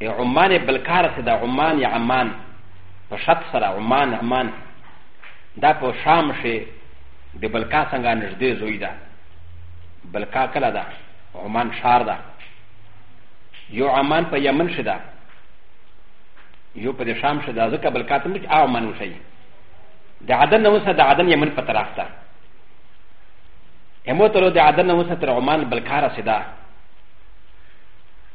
ای عمان بلکار سه دا عمان یا عمان په شط سره عمان عمان دا په شام شي د بلکا څنګه نږدې زوی ده بلکا کله ده عمان شار ده یو عمان په یمن شي ده یو په شام شي ده ځکه بلکا ته موږ عمان وشي د عدن نه وسه د عدن یمن په طرف ته امو تر د عدن نه وسه تر عمان بلکا رسیده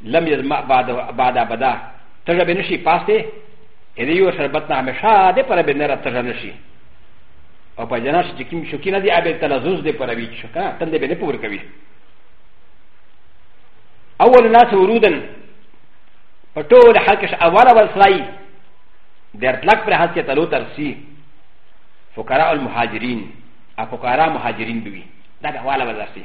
لم يزمع بعد بعد ابدا تجربه نشي پاسته اذا يو شربتنا همشا دي پر بنر تجربه نشي او په جناش چې کوم شوکی نه دی ابه تلزوز دی پر وی شو کنه تند به نه پور کوي اول ناس ورودن په ټول حقش اول اول سړی د اطلاق پر حالت کې تلو ترسي فقراء المهاجرين ا فقراء مهاجرين دوی دا اول اول سړی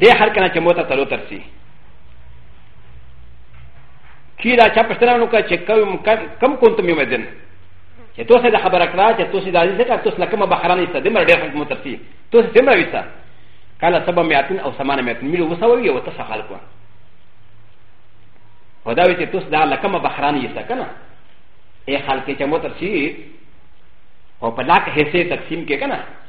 دې هر کله چې موته تلو ترسي کی دا چا پښتنه نو کا چې کوم کم کوم مې مدن چې تو سه د خبره کړه چې تو سه د عزیز کړه تو سه لکه ما بحران ایسته دمر ډېر حکم ترسي تو سه دمر ویسته کله سبا میاتن او سمانه میاتن ملو وسوي او تاسو خلکو و دا وی چې تو سه دا لکه ما بحران ایسته کنه اے خلک چې مو ترسي او په لاک حصے تقسیم کې کنه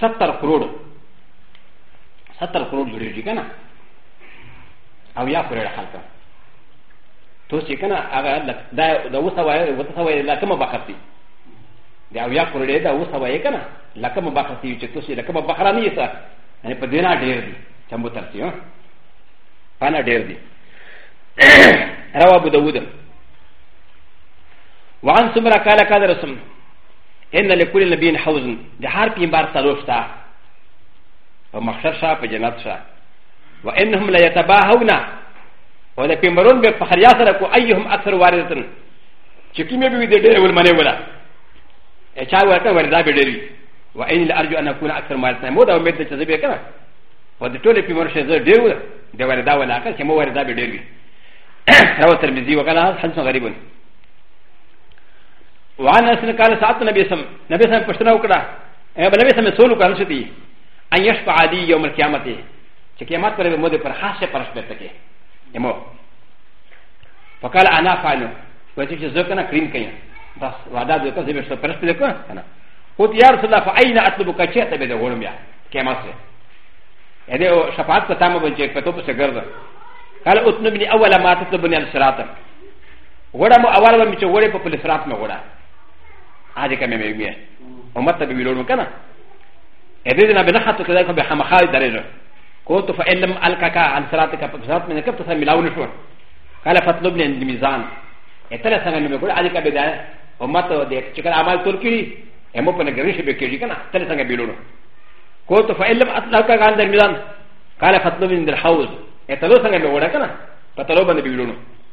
ستر کروڑ ستر کروڑ جوړیږي کنه او یا کروڑ خلک تو چې کنه هغه دا د اوسه وای وته وای لا کومه بخت دی د او یا کروڑ دا اوسه وای کنه لا کومه بخت دی چې تو چې لا کومه بخره نه یسه یعنی په دینا ډیر دی چې مو ترسي ها پانا ډیر دی رواه ابو داود وعن سمرا قال قال رسول ان لكل نبي حوز د هر پیغمبر څلور شته په محشر شاه په جنت شاه وانهم لا يتباهون او د پیغمبرون به په خریا سره کو ايهم اکثر واردتن چې کومه به د ډېر ول منې ولا اچا ورته وردا به ډېری وان لارجو ان اكون اكثر ما يتنم ودا امید چې زه به کنه و د ټولې پیغمبر شه زه ډېر ولا د وردا ولا که چې مو وردا به ډېری رواه ترمذي وقال حديث غريب وعن انس قال ساعت نبي سم نبي سم پشتنا وکړه نبي سم سول وکړه چې دی ان يشفع علی یوم القیامت چې قیامت پر مو پر خاصه پرش پته کې یمو فقال انا فعل وجه چې زه کنه کریم کین بس وعده دې ته به پرش پته کو کنه او ته یار صلی الله فاین اطلبک چې ته به د غوړم بیا قیامت سره اې او شفاعت ته تام به چې پتو په څه ګرځه قال اتنبني اول ما تطلبني الصراط وړه مو اول به مې چې وړې په پل سرات مې وړه هغه کمې مې مې امت ته به ویلوړم کنه ا دې نه به نه خاطر کړه به خامخا درېږه کو ته فعلم الککا عن سرات کا په سرات مې نه کپ ته سره ملاو نه شو قال فطلبني عند ميزان اتل سره مې وړه هغه کبه ده امت ته دې چې کله عمل تول کړي امو په نګرې شي به کېږي کنه تل څنګه ویلوړم کو ته فعلم الککا عن ميزان قال فطلبني عند الحوض اتل سره مې وړه کنه په تلو باندې ویلوړم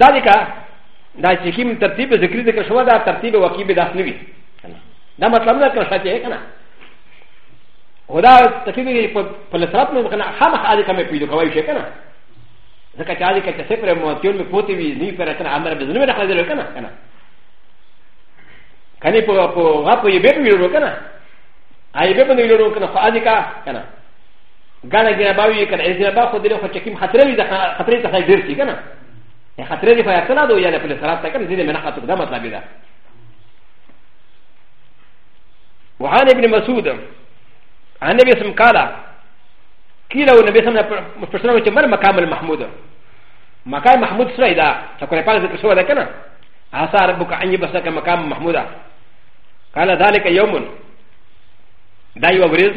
دا دې کا دا چې کوم ترتیب ذکر دې کا شو دا ترتیب واقعي به داس نه وي دا مطلب نه کړ شته کنه ودا ترتیب دې په لسرات نه کنه خامخ اده کمه پیدا کوي شي کنه ځکه چې اده کچه سپره موتیون می پوتې وي نه پر کنه امر به نه راځي لو کنه کنه کنه په په غا په یبه ویلو کنه ایبه په ویلو کنه خو اده کا کنه غانا جنابا وی کنه جنابا خو دله خو چکیم خطر وی ده خطر ته خیر ډیر سی کنه خطر دی خو یا سلا دو یا نه پولیس رات کنه دې منه خاطر دا مطلب ده وعن ابن مسعود عن النبي صلى الله عليه وسلم قال قيل النبي صلى الله عليه وسلم مر مقام المحمود مقام محمود سره دا چې کومه پاک ذکر شوی ده کنه عسى ربك ان يبسك مقام محمودا قال ذلك يوم دا یو ورځ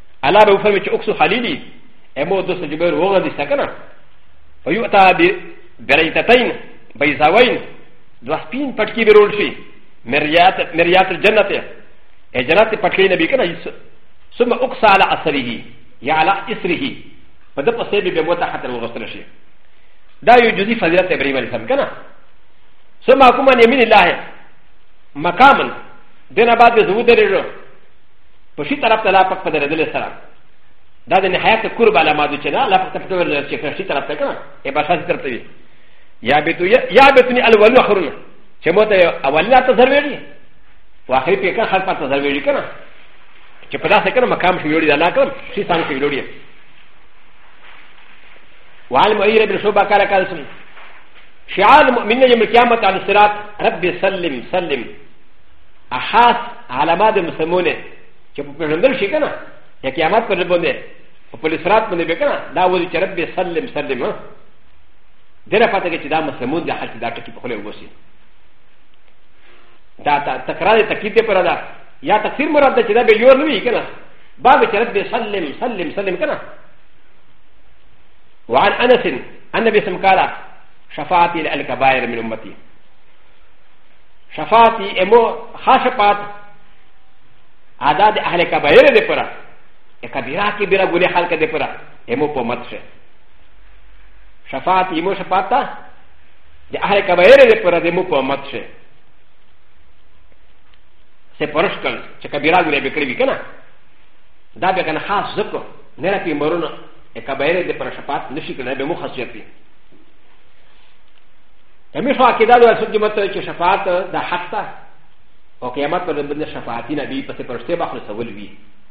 الله به فرمي چې اوکسو خلیلی امو دوست جبیر وغه دي سکنه فیؤتا بریتتین بیزاوین دو سپین پټکی به رول شي مریات مریات الجنت ای جنت پټکی نبی کنه ثم اقصى على اثره یا على اسره په د پسې به موته خطر وغوستل شي دا یو جزئی فضیلت ابراهیم علیه السلام کنه ثم اقوم عن يمين الله مقاما دنا بعد زود رجو په شي طرف ته لا پک په درېدل سره دا د نهایت قرب علامه ده چې دا لا پک ته پټول نه چې په شي طرف ته کنه ای بشاس طرف ته وي یا بیتو یا بیتنی الاول اخرون چې مو ته اول لا ته زرویږي واخر په کان خلق ته زرویږي کنه چې په داسې کنه مقام شي ویړي الله کړم شي سان شي ویړي وعلم ایر ابن شوبه کار کار سم شعار المؤمنين يوم القيامه على الصراط رب سلم سلم احاس علامات مسلمونه چې په پیژندل شي کنه یا قیامت پر باندې په پولیسرات باندې به کنه دا وځي چې رب سلم سلم ها دره پته کې چې دا مسلمون دي حالت دا ټکی په خله وګوسي دا تکرار تکید پر دا یا تفسیر مراد ده چې دا به یو نه وي کنه باب چې رب سلم سلم سلم کنه وعن انس ان النبي سم قال شفاعتي للكبائر من امتي شفاعت امو خاص شفاعت ادا د اهل کبایر د پره کبیره کی بیره ګولې خلک د پره امو په مت شه شفاعت امو شفاعت د اهل کبایر د پره د امو په مت شه سه پرش کړ چې کبیره ګولې به کړی وی کنه دا به کنه خاص ذکر نه راپی مرونه کبایر د پره شفاعت نشي کړی به مو خاصیت دی هميشه عقيده د رسول جماعت چې شفاعت د حق ته او قیامت پر بند شفاعتی نبی پس پرشته بخل سول وی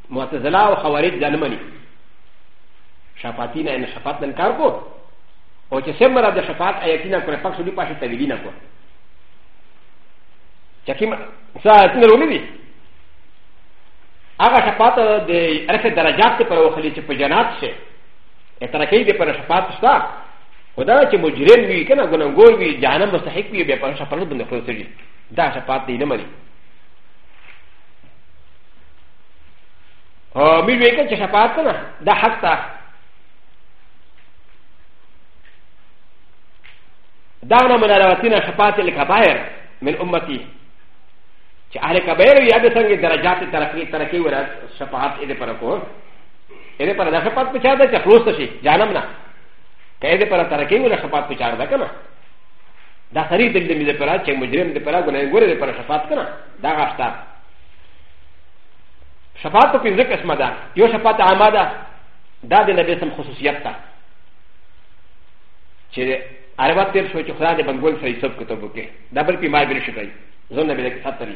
معتزله او خوارج ځان منی شفاعتی نه ان شفاعت نن کار کو او چې سمره د شفاعت آیتینا پر پک سړي پاشه تویلی نه کو چې کوم ساعت نه ولې دي هغه شفاعت د ارفه درجات پر وخلی چې په جنات شه ا ت ر ك ي د پ ر ش ف ا ت شتا خدا چې مجرم وي کنه ګناګور وي جهنم مستحق وي به پر شفاعت باندې خلاص شي دا شفاعت دی نه مني او مې وی کنه چې شفاعت کنه دا حق تا دا نه من راوتینه شفاعت الکبائر من امتی چې اهل کبائر یا د څنګه درجات ترقی ترقی ورا شفاعت دې پر کوه ا د ه پر د شفاعت په چار ده چې خلوص شي جانم نه که ا د ه پر ترکې ولا شفاعت په چار ده کنه دا سری د دې د پر چې مجرم د پر ګناه ګوره د پر شفاعت کنه دا غشتا شفاعت په ذکر اسمه ده یو شفاعت عامه ده دا د نبی سم خصوصیت ده چې عربات تیر شو چې خدای د بنګول سره حساب کتاب وکړي دا بل پیمای بل شي کوي زونه به د کتاب تری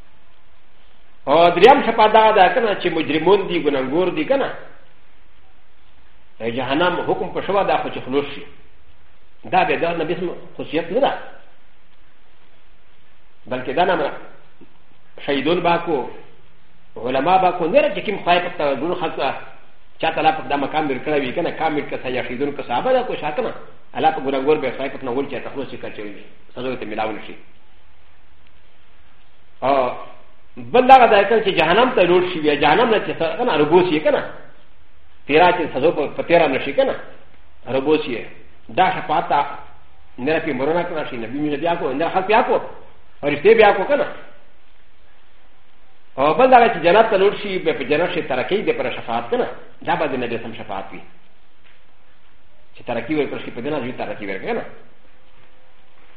او دریم شپه دا ده که نه چې مجرمون دي ګناهګور دي که نه جهنم حکم په شوه دا خو چې خلوص شي دا به دا نبي سم خصوصیت نه ده بلکې دا نه شهیدون با کو علما با کو نه چې کوم خای په تاګونو خلکو چا تعالی په دا مقام بیر کړی وي کنه کامل کسا یا شهیدون کسا به دا کو شاکنه الله په ګورنګور به خای په نور چې تخلص کړی وي سره ته ملاول شي او بل دا دا کړ چې جهنم ته لوټ شي بیا جهنم نه چې کنه ربوس یې کنه تیرا چې سزا په تیرا نشي کنه ربوس یې دا شفاعت نه په مرونه کړ شي نبی مې بیا کو نه خپل بیا کو او رښتیا بیا کو کنه او بل دا چې جنت ته لوټ شي به په جنت شي ترقی دې پر شفاعت کنه دا به نه دې سم شفاعت وي چې ترقی وي پر شي په دې نه دې ترقی ورکنه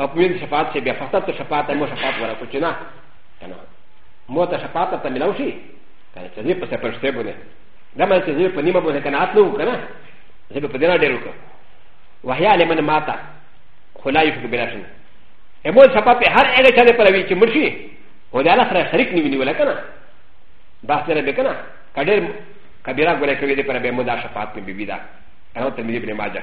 او په وین شفاعت شي بیا فقط ته شفاعت مو شفاعت ولا کوچ نه کنه مو ته شفاعت ته ملاو شي کنه چې دې په څه پرشته بونه دا مې چې دې په نیمه بونه کنه اتلو کنه زه په دې نه ډېر وکړ وهیا لمن ماتا خلا یو بلا شنه امو شفاعت په هر هغه چا پر وی چې مرشي و د الله سره شریک نیوی نیول کنه بحث سره به کنه کډیر کبیره ګره کوي د پر به مو دا شفاعت په بیبی دا او ته مې به ماجه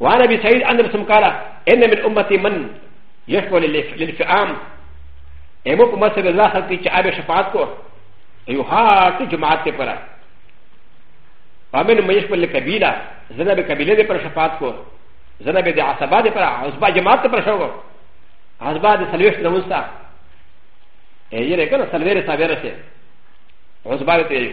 وانا ابي سعيد ان رسم قال ان من امتي من يشفع للفئام امو په مسجد الله خلق چې ابي شفاعت کو یو هات جماعت ته پره ومن من يشفع للقبيله زنا به قبيله دې پر شفاعت کو زنا به د عصبه دې پر عصبه جماعت ته پر شو عصبه د سلويش نوستا یې نه کنه سلويره سابره سي عصبه دې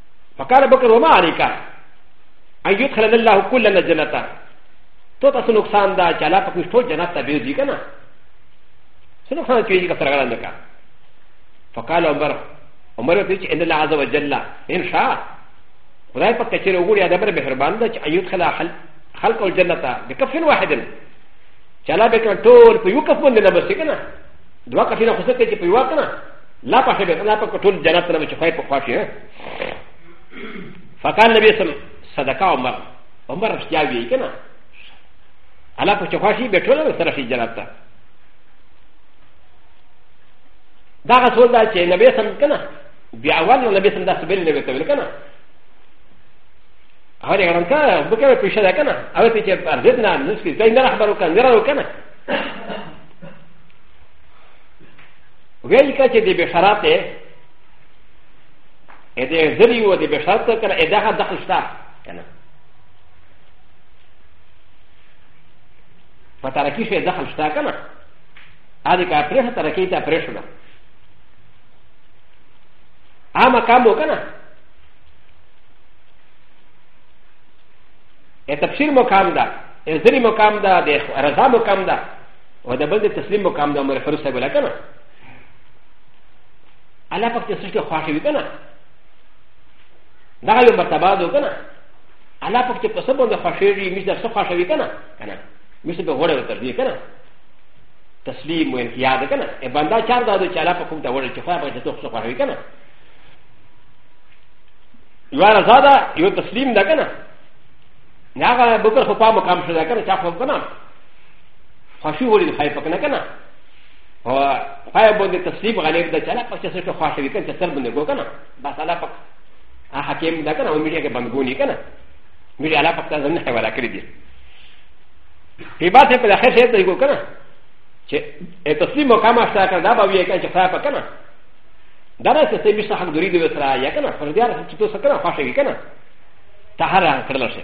فقال بكر وما عليك ان يدخلن الله كلنا الجنه تو تاسو نقصان دا چې الله پاک مشتو جنت ته بيوځي کنه څه نقصان کیږي که سرګړه نه کا فقال عمر عمر ته چې ان الله عز وجل ان شاء خدای پاک چې وګوري دا بر مهربان ده چې ان يدخل خلق الجنه بكف واحد چې الله به ټول په یو کف باندې نه بسې کنه دوه کټونه خو ځکه چې په یوه کنه لا په شبه لا په ټول جنت سره چې خای په خوا شي فقال نبی سم صدقه عمر عمر رښتیا وی کنه الا په چخوا شي به ټول سره شي جنت ته دا رسول دا چې نبی سم کنه بیا اول نو نبی سم دا سبیل نبی ته ویل کنه هر یو رنګه بکره پیښه ده کنه او ته چې ارزت نه نسکی ځای نه خبرو کنه نه راو کنه ویل کا چې د بشارات ا دې زری و د بشارات ته کنه ا دغه دخل شته کنه په ترکی شي دخل شته کنه ا دې کا پرې ترکی ته پرې شوه ا مقام وکنه ا تفسیر مقام ده ا زری مقام ده د رضا مقام ده و د بل د تسلیم مقام د عمر فاروق صاحب ولا کنه الله پاک چې څه کې خوښ وي کنه دا یو مرتبه ده کنه الله پاک چې په سبب د خوشېږي مش د څه خوښ وي کنه کنه مش به غوړې وتر دي کنه تسلیم و انقیاد کنه ای بندا چار دا چې الله پاک کوم ته وړي چې خوښ به ته څه خوښ وي کنه یو رضا ده یو تسلیم ده کنه هغه بکر خو په مقام شو ده کنه چا خو کنه خوشو ولي خای پک نه کنه او پای باندې تسلیم غالب ده چې الله پاک چې څه خوښ وي کنه چې سر باندې ګو کنه بس الله پاک حکیم ده کنه او میډیا کې بندګونی کنه میډیا الله پاک ته ځنه حواله کړی دي په بات په اخر شي ته ګو کنه چې تسلیم مقام اشتا کړه دا به وي کنه چې خای پک کنه دا نه څه به څه حق دوری دی وسره یا کنه پر دې چې تاسو کنه خوښ وي کنه ته هر کړل شي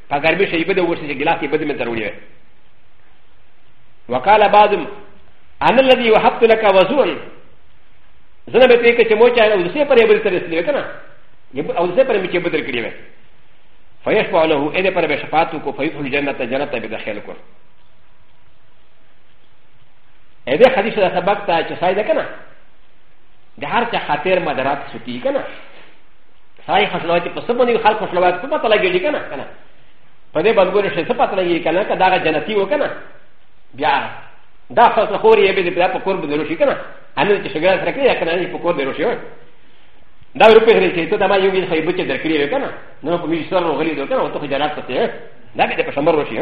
په ګرمي شي بده ورسي چې ګلاس یې بده مې درونی وي وقال بعضهم انا الذي وهبت لك وزوا زنه به پېکه چې مو چا او دسه پرې بل تر رسېږي کنه او دسه پرې مې چې بدل کړی وي فيشفع له اې پر به شفاعت کو فيدخل جنت جنت به داخل کو اې دې حدیث دا سبق ته چې سايده کنه د هر چا خاطر مدرات سکی کنه سړی خوشلوه چې په څه باندې خلک خوشلوه څه پته لګېږي که نه که نه په دې باندې ګورې شي څه پته لګېږي که نه که دغه جنتي و که نه بیا دا خاصه خور یې به دې په کور باندې روشي که نه هنوز چې شګړه سره کړې که نه په کور باندې روشي دا روپې غري چې ته دا ما یو مين خیبه چې درکړې وې که نه نو په مې سره غلي دو که نه ته خو جنت ته ته دا به دې په شمر روشي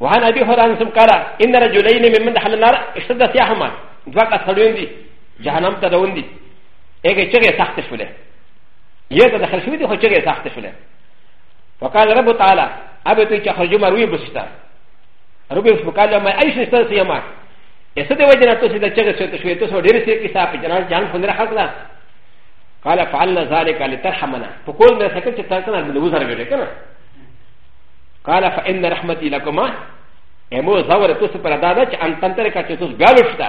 وعن ابي هريره سم قال ان رجلين ممن دخل النار اشتد سياحما دواك اصحابين دي جهنم تدون دي هغه چغې سخت شولې یې ته داخل شوې دي خو چغې سخت شولې فقال رب تعالی ابي ته چې خرجو مروي بستا رب فقال ما ايش نشته سيما اسه دې وجه نه ته چې دا چغې سوت شوې ته سو ډېر سي کې صاحب جنان جان فندره خلک قال فعلنا ذلك لترحمنا فقول ما سكت تركنا من وزر غيرك قال فان رحمتي لكما امو زور توس پر دادا چې ان تنتر کا چې توس بیالو شتا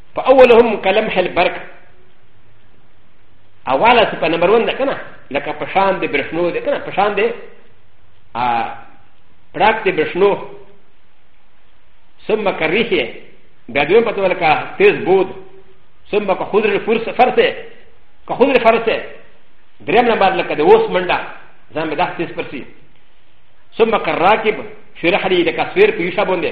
په اول هم کلم حل برک اوله څه په نمبر 1 ده کنه لکه په شان د برښنو ده کنه په شان ده ا پراک د برښنو ثم کریه بیا دویم په توګه کا تیز بود ثم کا خضر الفرس فرسه کا خضر فرسه دریم نمبر لکه د اوس منډه ځان به داخ تیز پرسی ثم کا راکب شرح لري لکه سویر په یوشا باندې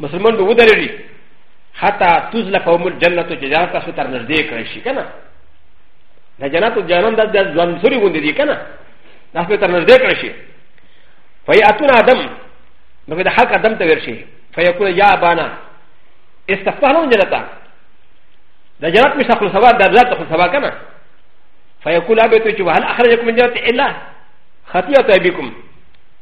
مسلمان به ودرېږي حتی تزلف هم الجنت چې جنت تاسو تر نږدې کړی شي که نه د جنت او جهنم د ځوان سوري غوندې دي که نه تاسو تر نږدې کړی شي فیاتون آدم نو د حق آدم ته ورشي فیقول یا ابانا استفتحنا جنتا د جنت مې خپل سوا د ذات خپل سوا که نه فيقول ابيتو چې وهل اخرجكم من جنت الا خطيئه ابيكم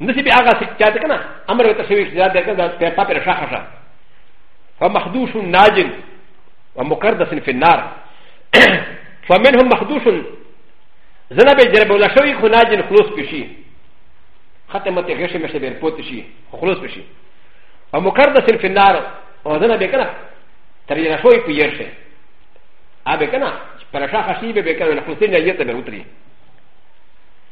نه سي بیا هغه څه چې ته کنه امر ورته شوی چې دا دغه د پیپا پر شاخه شه فمخدوش ناجن ومقردس في النار فمنهم مخدوش زنا به جرب ولا شوی خو ناجن خلوص بشي ختمه ته غشه مشه بیر پوت شي خلوص بشي ومقردس في النار او زنا به کنه تر یې شوی په یې شه ا به کنه پر شاخه شي به کنه خلوص نه یې ته به وتري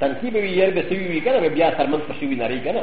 ترتیب وی ير به سوي وی کنه بیا سرمن پښې وی نری کنه